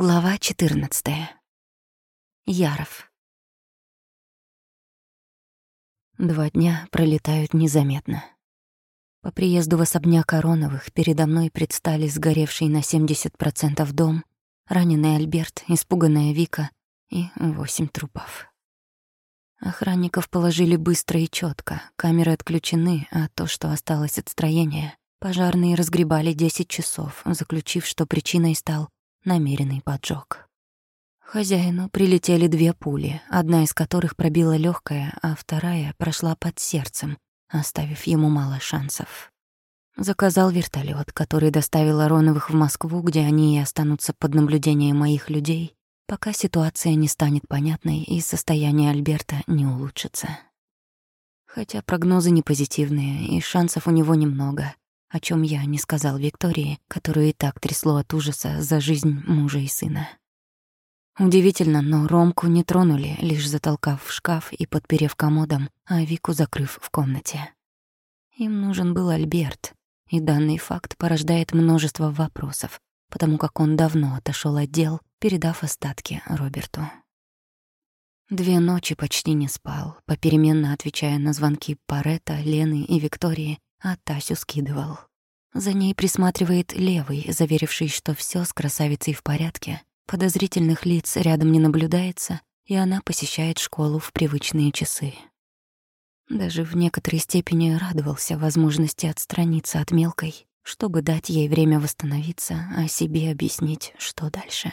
Глава 14. Яров. Два дня пролетают незаметно. По приезду в особняк Короновых передо мной предстали сгоревший на 70% дом, раненый Альберт, испуганная Вика и восемь трупов. Охранников положили быстро и четко, камеры отключены, а то, что осталось от строения, пожарные разгребали 10 часов, заключив, что причиной стал намеренный поджог. Хозяину прилетели две пули, одна из которых пробила легкое, а вторая прошла под сердцем, оставив ему мало шансов. Заказал вертолет, который доставил Ароновых в Москву, где они и останутся под наблюдением моих людей, пока ситуация не станет понятной и состояние Альберта не улучшится. Хотя прогнозы не позитивные, и шансов у него немного, о чем я не сказал Виктории, которую и так трясло от ужаса за жизнь мужа и сына. Удивительно, но Ромку не тронули, лишь затолкав в шкаф и подперев комодом, а Вику закрыв в комнате. Им нужен был Альберт, и данный факт порождает множество вопросов, потому как он давно отошел от дел, передав остатки Роберту. Две ночи почти не спал, попеременно отвечая на звонки Парета, Лены и Виктории, а Тасю скидывал. За ней присматривает левый, заверивший, что все с красавицей в порядке, подозрительных лиц рядом не наблюдается, и она посещает школу в привычные часы. Даже в некоторой степени радовался возможности отстраниться от мелкой, чтобы дать ей время восстановиться, а себе объяснить, что дальше.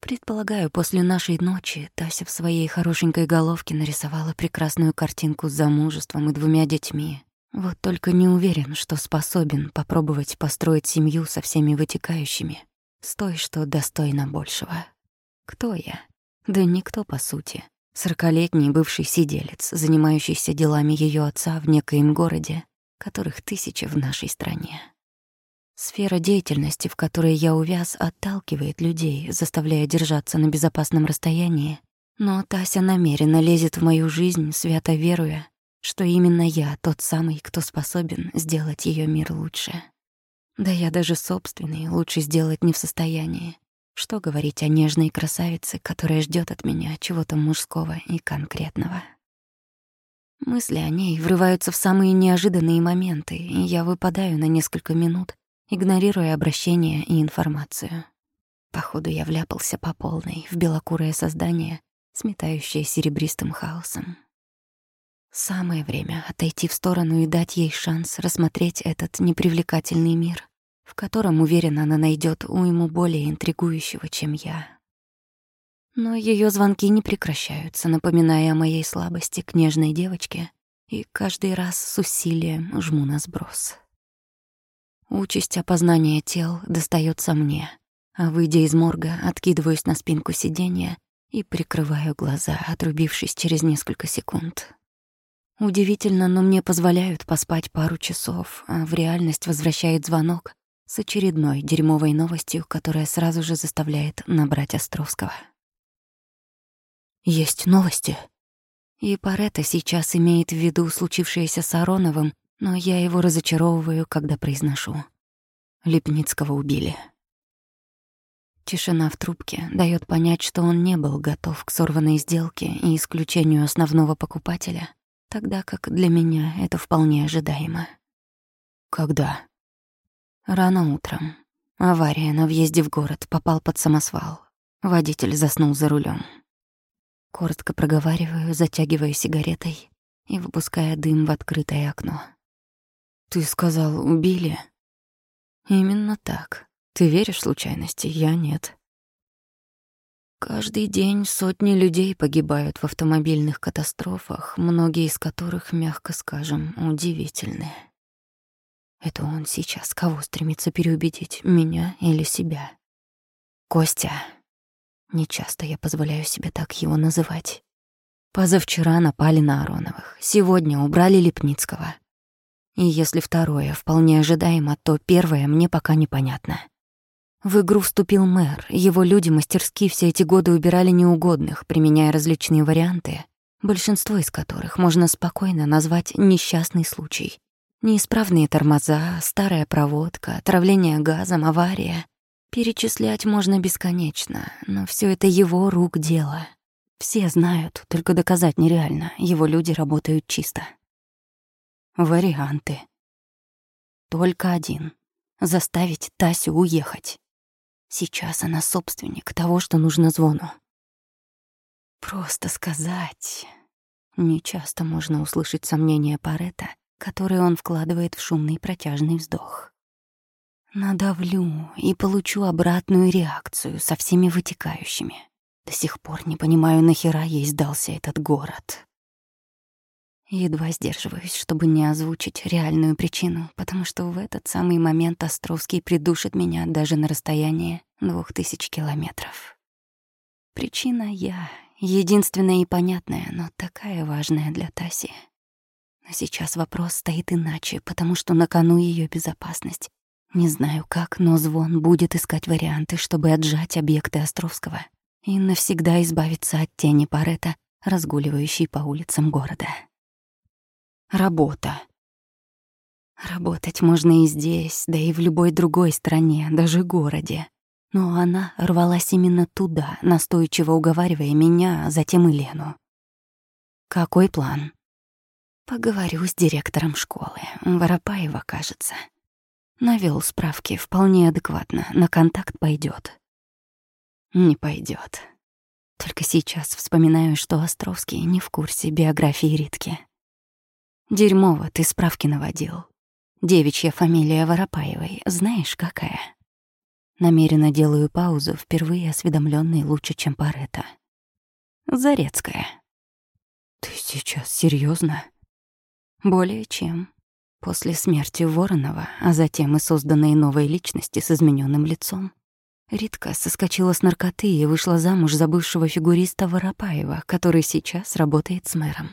Предполагаю, после нашей ночи Тася в своей хорошенькой головке нарисовала прекрасную картинку с замужеством и двумя детьми, вот только не уверен, что способен попробовать построить семью со всеми вытекающими, с той, что достойна большего. Кто я? Да никто, по сути. Сорокалетний бывший сиделец, занимающийся делами ее отца в некоем городе, которых тысячи в нашей стране. Сфера деятельности, в которой я увяз, отталкивает людей, заставляя держаться на безопасном расстоянии, но Тася намеренно лезет в мою жизнь, свято веруя, что именно я тот самый, кто способен сделать ее мир лучше. Да я даже собственный лучше сделать не в состоянии. Что говорить о нежной красавице, которая ждет от меня чего-то мужского и конкретного. Мысли о ней врываются в самые неожиданные моменты, и я выпадаю на несколько минут, игнорируя обращения и информацию. Походу, я вляпался по полной в белокурое создание, сметающее серебристым хаосом. Самое время отойти в сторону и дать ей шанс рассмотреть этот непривлекательный мир, в котором, уверена, она найдет уйму более интригующего, чем я. Но ее звонки не прекращаются, напоминая о моей слабости к нежной девочке, и каждый раз с усилием жму на сброс. Участь опознания тел достается мне, а выйдя из морга, откидываюсь на спинку сиденья и прикрываю глаза, отрубившись через несколько секунд. Удивительно, но мне позволяют поспать пару часов, а в реальность возвращает звонок с очередной дерьмовой новостью, которая сразу же заставляет набрать Островского. «Есть новости?» И Паретта сейчас имеет в виду случившееся с Ароновым, но я его разочаровываю, когда произношу. Лепницкого убили. Тишина в трубке дает понять, что он не был готов к сорванной сделке и исключению основного покупателя, тогда как для меня это вполне ожидаемо. Когда? Рано утром. Авария на въезде в город, попал под самосвал. Водитель заснул за рулем. Коротко проговариваю, затягивая сигаретой и выпуская дым в открытое окно. «Ты сказал, убили?» «Именно так. Ты веришь в случайности? Я нет. Каждый день сотни людей погибают в автомобильных катастрофах, многие из которых, мягко скажем, удивительны. Это он сейчас кого стремится переубедить, меня или себя? Костя. Нечасто я позволяю себе так его называть. Позавчера напали на Ароновых, сегодня убрали Лепницкого. И если второе вполне ожидаемо, то первое мне пока непонятно. В игру вступил мэр. Его люди мастерски все эти годы убирали неугодных, применяя различные варианты, большинство из которых можно спокойно назвать несчастный случай. Неисправные тормоза, старая проводка, отравление газом, авария. Перечислять можно бесконечно, но все это его рук дело. Все знают, только доказать нереально. Его люди работают чисто. Варианты. Только один. Заставить Тасю уехать. Сейчас она собственник того, что нужно звону. Просто сказать. Нечасто можно услышать сомнения Парета, которые он вкладывает в шумный протяжный вздох. Надавлю и получу обратную реакцию со всеми вытекающими. До сих пор не понимаю, нахера ей сдался этот город. Едва сдерживаюсь, чтобы не озвучить реальную причину, потому что в этот самый момент Островский придушит меня даже на расстоянии двух тысяч километров. Причина я, единственная и понятная, но такая важная для Таси. Но сейчас вопрос стоит иначе, потому что на кону ее безопасность, не знаю как, но звон будет искать варианты, чтобы отжать объекты Островского и навсегда избавиться от тени Парета, разгуливающей по улицам города. Работа. Работать можно и здесь, да и в любой другой стране, даже городе. Но она рвалась именно туда, настойчиво уговаривая меня, а затем и Лену. Какой план? Поговорю с директором школы. Воропаева, кажется. Навел справки вполне адекватно, на контакт пойдет. Не пойдет. Только сейчас вспоминаю, что Островский не в курсе биографии Ритки. Дерьмово ты справки наводил. Девичья фамилия Воропаевой, знаешь, какая? Намеренно делаю паузу, впервые осведомленный лучше, чем Парета. Зарецкая. Ты сейчас серьезно? Более чем. После смерти Воронова, а затем и созданной новой личности с измененным лицом, Ритка соскочила с наркоты и вышла замуж за бывшего фигуриста Воропаева, который сейчас работает с мэром.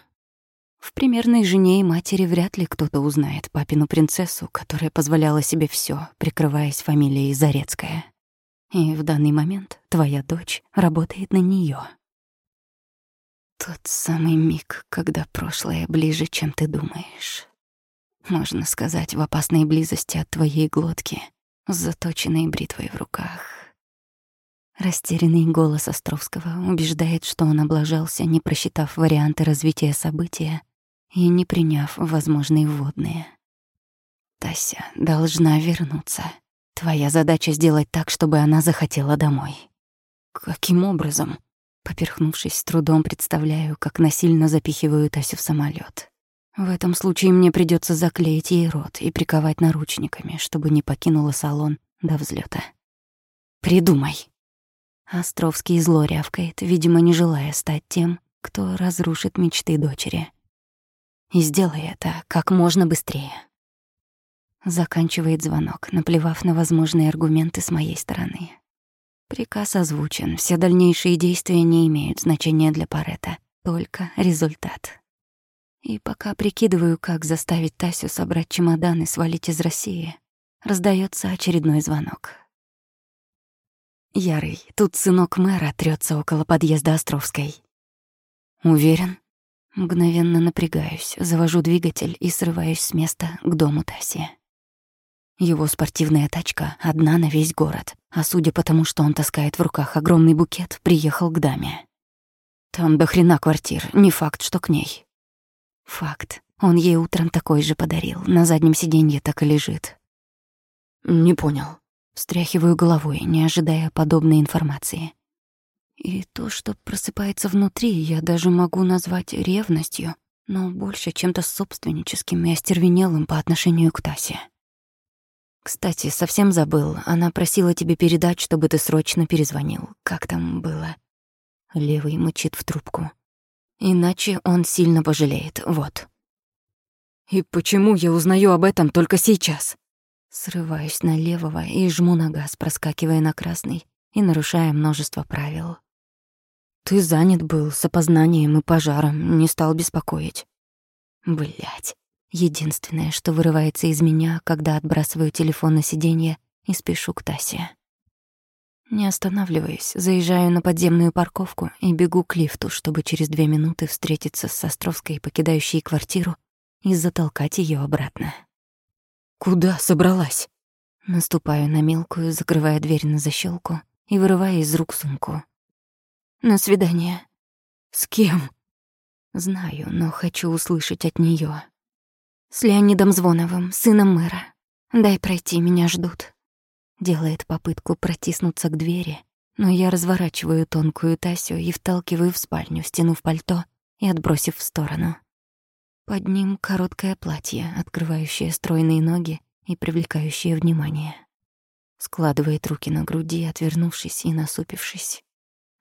В примерной жене и матери вряд ли кто-то узнает папину принцессу, которая позволяла себе все, прикрываясь фамилией Зарецкая. И в данный момент твоя дочь работает на нее. Тот самый миг, когда прошлое ближе, чем ты думаешь можно сказать, в опасной близости от твоей глотки, с заточенной бритвой в руках. Растерянный голос Островского убеждает, что он облажался, не просчитав варианты развития события и не приняв возможные вводные. Тася должна вернуться. Твоя задача сделать так, чтобы она захотела домой. Каким образом? Поперхнувшись, с трудом представляю, как насильно запихивают Тасю в самолет. В этом случае мне придется заклеить ей рот и приковать наручниками, чтобы не покинула салон до взлета. Придумай. Островский зло рявкает, видимо, не желая стать тем, кто разрушит мечты дочери. И сделай это как можно быстрее. Заканчивает звонок, наплевав на возможные аргументы с моей стороны. Приказ озвучен, все дальнейшие действия не имеют значения для Парета, только результат. И пока прикидываю, как заставить Тасю собрать чемодан и свалить из России, раздается очередной звонок. Ярый, тут сынок мэра трется около подъезда Островской. Уверен? Мгновенно напрягаюсь, завожу двигатель и срываюсь с места к дому Таси. Его спортивная тачка одна на весь город, а судя по тому, что он таскает в руках огромный букет, приехал к даме. Там до хрена квартир, не факт, что к ней. Факт. Он ей утром такой же подарил. На заднем сиденье так и лежит. Не понял. Встряхиваю головой, не ожидая подобной информации. И то, что просыпается внутри, я даже могу назвать ревностью, но больше чем-то собственническим и остервенелым по отношению к Тасе. Кстати, совсем забыл. Она просила тебе передать, чтобы ты срочно перезвонил. Как там было? Левый мычит в трубку. Иначе он сильно пожалеет, вот. И почему я узнаю об этом только сейчас? Срываюсь на левого и жму на газ, проскакивая на красный и нарушая множество правил. Ты занят был с опознанием и пожаром, не стал беспокоить. Блять. Единственное, что вырывается из меня, когда отбрасываю телефон на сиденье и спешу к Тасе. Не останавливаясь, заезжаю на подземную парковку и бегу к лифту, чтобы через две минуты встретиться с Островской, покидающей квартиру, и затолкать ее обратно. «Куда собралась?» Наступаю на мелкую, закрывая дверь на защелку и вырывая из рук сумку. «На свидание». «С кем?» Знаю, но хочу услышать от нее. «С Леонидом Звоновым, сыном мэра. Дай пройти, меня ждут». Делает попытку протиснуться к двери, но я разворачиваю тонкую Тасю и вталкиваю в спальню, стянув пальто и отбросив в сторону. Под ним короткое платье, открывающее стройные ноги и привлекающее внимание. Складывает руки на груди, отвернувшись и насупившись.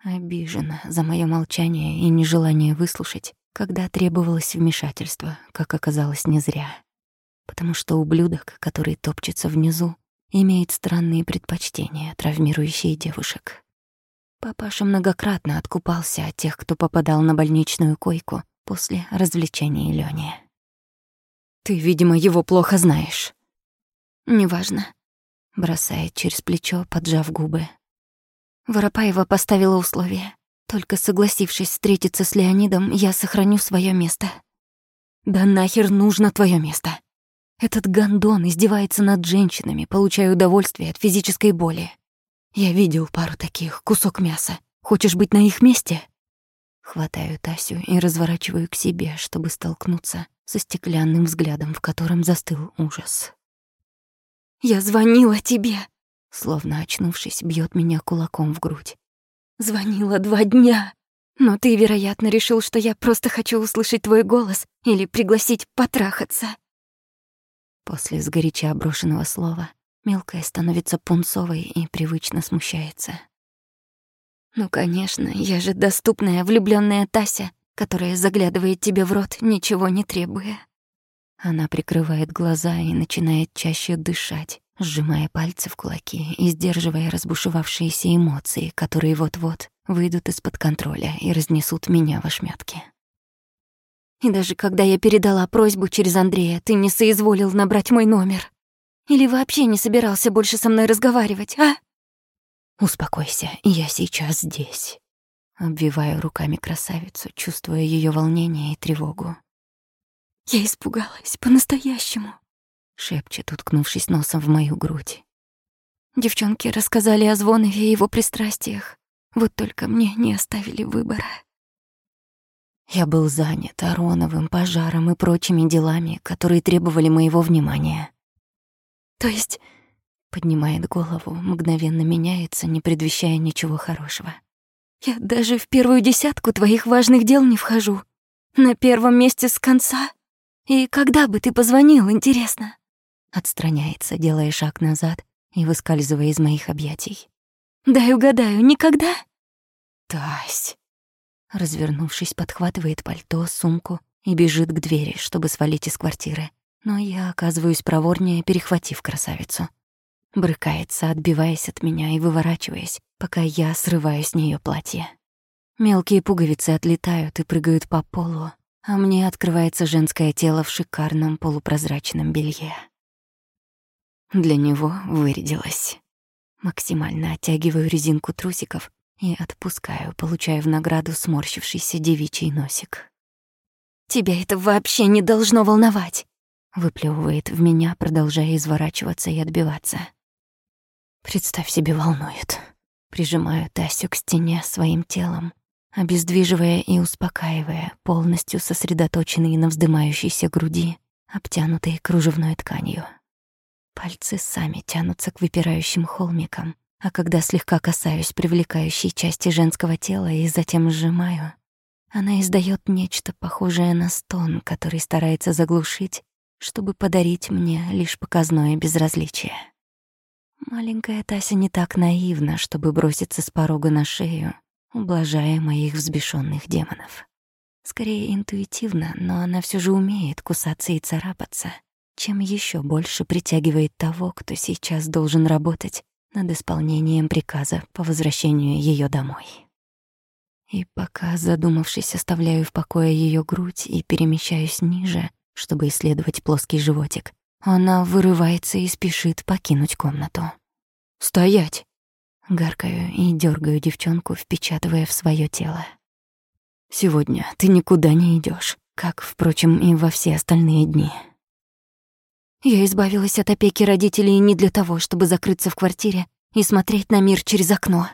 Обижена за мое молчание и нежелание выслушать, когда требовалось вмешательство, как оказалось не зря. Потому что ублюдок, который топчется внизу, имеет странные предпочтения, травмирующие девушек. Папаша многократно откупался от тех, кто попадал на больничную койку после развлечения Лёни. «Ты, видимо, его плохо знаешь». «Неважно», — бросает через плечо, поджав губы. Воропаева поставила условие. Только согласившись встретиться с Леонидом, я сохраню свое место. Да нахер нужно твое место. Этот гондон издевается над женщинами, получая удовольствие от физической боли. Я видел пару таких, кусок мяса. Хочешь быть на их месте? Хватаю Тасю и разворачиваю к себе, чтобы столкнуться со стеклянным взглядом, в котором застыл ужас. «Я звонила тебе!» Словно очнувшись, бьет меня кулаком в грудь. Звонила два дня. Но ты, вероятно, решил, что я просто хочу услышать твой голос или пригласить потрахаться. После сгоряча брошенного слова мелкая становится пунцовой и привычно смущается. Ну, конечно, я же доступная влюбленная Тася, которая заглядывает тебе в рот, ничего не требуя. Она прикрывает глаза и начинает чаще дышать, сжимая пальцы в кулаки и сдерживая разбушевавшиеся эмоции, которые вот-вот выйдут из-под контроля и разнесут меня в ошметки. И даже когда я передала просьбу через Андрея, ты не соизволил набрать мой номер. Или вообще не собирался больше со мной разговаривать, а? Успокойся, я сейчас здесь. Обвиваю руками красавицу, чувствуя ее волнение и тревогу. Я испугалась по-настоящему шепчет, уткнувшись носом в мою грудь. Девчонки рассказали о Звонове и его пристрастиях. Вот только мне не оставили выбора. Я был занят Ароновым, пожаром и прочими делами, которые требовали моего внимания. То есть, поднимает голову, мгновенно меняется, не предвещая ничего хорошего. Я даже в первую десятку твоих важных дел не вхожу. На первом месте с конца. И когда бы ты позвонил, интересно? Отстраняется, делая шаг назад и выскальзывая из моих объятий. «Дай угадаю, никогда?» «Тась!» Развернувшись, подхватывает пальто, сумку и бежит к двери, чтобы свалить из квартиры. Но я оказываюсь проворнее, перехватив красавицу. Брыкается, отбиваясь от меня и выворачиваясь, пока я срываю с нее платье. Мелкие пуговицы отлетают и прыгают по полу, а мне открывается женское тело в шикарном полупрозрачном белье. Для него вырядилась. Максимально оттягиваю резинку трусиков и отпускаю, получая в награду сморщившийся девичий носик. «Тебя это вообще не должно волновать!» выплевывает в меня, продолжая изворачиваться и отбиваться. Представь себе, волнует. Прижимаю Тасю к стене своим телом, обездвиживая и успокаивая, полностью сосредоточенные на вздымающейся груди, обтянутой кружевной тканью. Пальцы сами тянутся к выпирающим холмикам, а когда слегка касаюсь привлекающей части женского тела и затем сжимаю, она издает нечто похожее на стон, который старается заглушить, чтобы подарить мне лишь показное безразличие. Маленькая Тася не так наивна, чтобы броситься с порога на шею, ублажая моих взбешенных демонов. Скорее интуитивно, но она все же умеет кусаться и царапаться — чем еще больше притягивает того, кто сейчас должен работать над исполнением приказа по возвращению ее домой. И пока, задумавшись, оставляю в покое ее грудь и перемещаюсь ниже, чтобы исследовать плоский животик, она вырывается и спешит покинуть комнату. «Стоять!» Гаркаю и дергаю девчонку, впечатывая в свое тело. «Сегодня ты никуда не идешь, как, впрочем, и во все остальные дни». Я избавилась от опеки родителей не для того, чтобы закрыться в квартире и смотреть на мир через окно.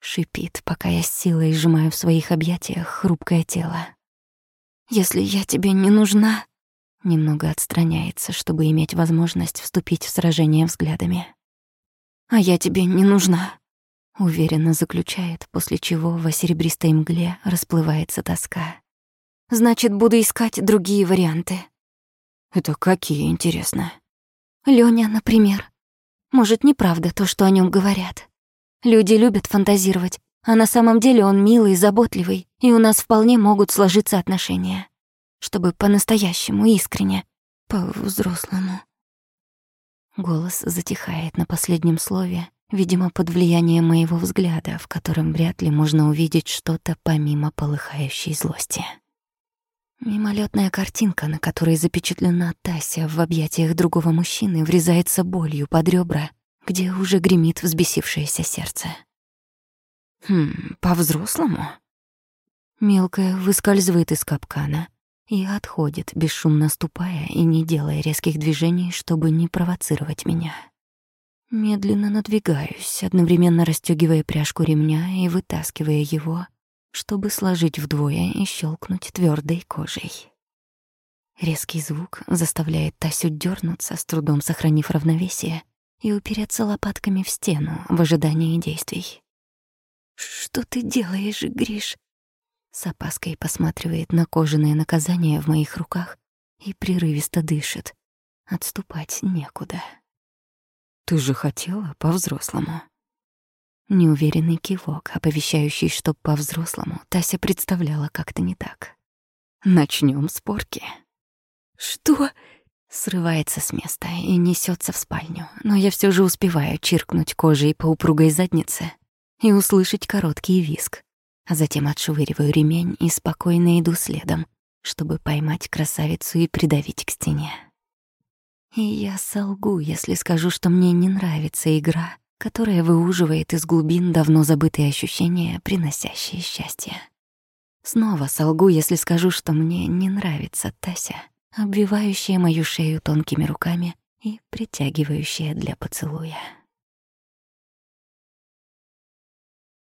Шипит, пока я с силой сжимаю в своих объятиях хрупкое тело. Если я тебе не нужна, немного отстраняется, чтобы иметь возможность вступить в сражение взглядами. А я тебе не нужна, уверенно заключает, после чего во серебристой мгле расплывается тоска. Значит, буду искать другие варианты. Это какие, интересно? Лёня, например. Может, неправда то, что о нём говорят. Люди любят фантазировать, а на самом деле он милый, заботливый, и у нас вполне могут сложиться отношения. Чтобы по-настоящему, искренне, по-взрослому. Голос затихает на последнем слове, видимо, под влиянием моего взгляда, в котором вряд ли можно увидеть что-то помимо полыхающей злости. Мимолетная картинка, на которой запечатлена Тася в объятиях другого мужчины, врезается болью под ребра, где уже гремит взбесившееся сердце. Хм, по-взрослому? Мелкая выскальзывает из капкана и отходит, бесшумно ступая и не делая резких движений, чтобы не провоцировать меня. Медленно надвигаюсь, одновременно расстёгивая пряжку ремня и вытаскивая его, чтобы сложить вдвое и щелкнуть твердой кожей. Резкий звук заставляет Тасю дернуться, с трудом сохранив равновесие, и упереться лопатками в стену в ожидании действий. «Что ты делаешь, Гриш?» С опаской посматривает на кожаное наказание в моих руках и прерывисто дышит. Отступать некуда. «Ты же хотела по-взрослому», Неуверенный кивок, оповещающий, что по-взрослому Тася представляла как-то не так. Начнем с порки. «Что?» Срывается с места и несется в спальню, но я все же успеваю чиркнуть кожей по упругой заднице и услышать короткий виск, а затем отшвыриваю ремень и спокойно иду следом, чтобы поймать красавицу и придавить к стене. И я солгу, если скажу, что мне не нравится игра, которая выуживает из глубин давно забытые ощущения, приносящие счастье. Снова солгу, если скажу, что мне не нравится Тася, обвивающая мою шею тонкими руками и притягивающая для поцелуя.